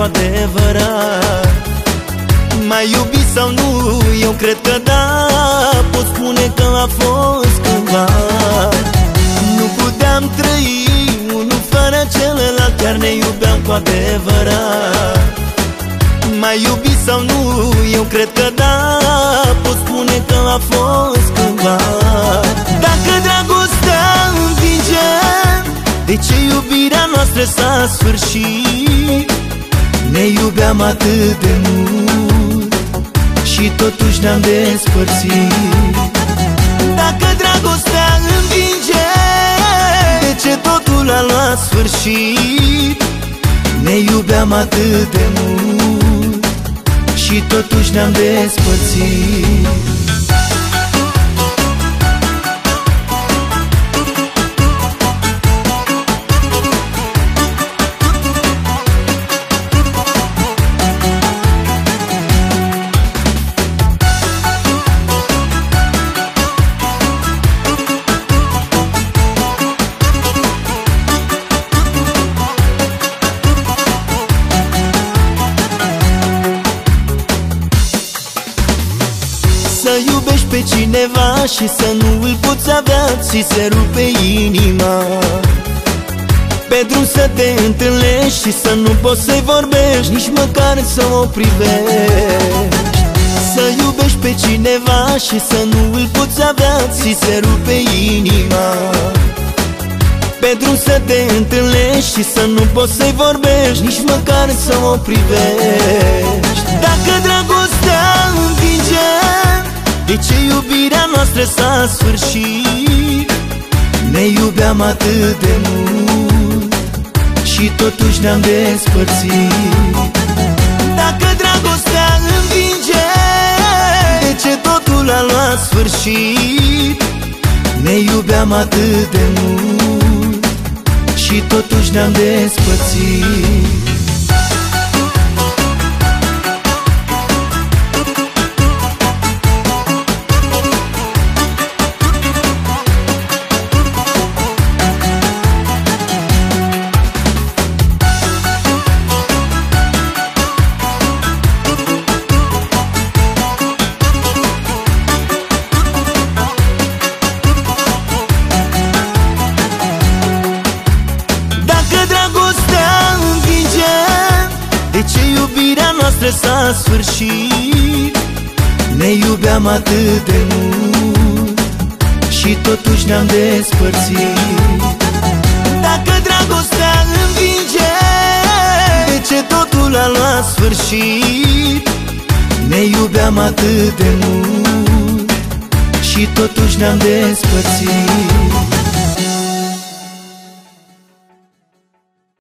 cu adevărat Mai iubit sau nu? Eu cred că da Pot spune că a fost cândva Nu puteam trăi Unul fără celălalt Chiar ne iubeam cu adevărat Mai iubit sau nu? Eu cred că da Pot spune că a fost cândva Dacă dragostea învinge De ce iubirea noastră s-a sfârșit? Ne iubeam atât de mult Și totuși ne-am despărțit Dacă dragostea învinge De ce totul a luat sfârșit? Ne iubeam atât de mult Și totuși ne-am despărțit iubești pe cineva și să nu îl poți avea Ți se rupe inima. Pe drum să te întâlnești și să nu poți să-i vorbești Nici măcar să o privești. Să iubești pe cineva și să nu îl poți avea Ți se rupe inima. Pe drum să te întâlnești și să nu poți să-i vorbești Nici măcar să o privești iubirea noastră s-a sfârșit? Ne iubeam atât de mult Și totuși ne-am despărțit Dacă dragostea învinge De ce totul a luat sfârșit? Ne iubeam atât de mult și totuși ne-am despărțit iubirea noastră s-a sfârșit? Ne iubeam atât de mult Și totuși ne-am despărțit Dacă dragostea învinge De ce totul a luat sfârșit? Ne iubeam atât de mult Și totuși ne-am despărțit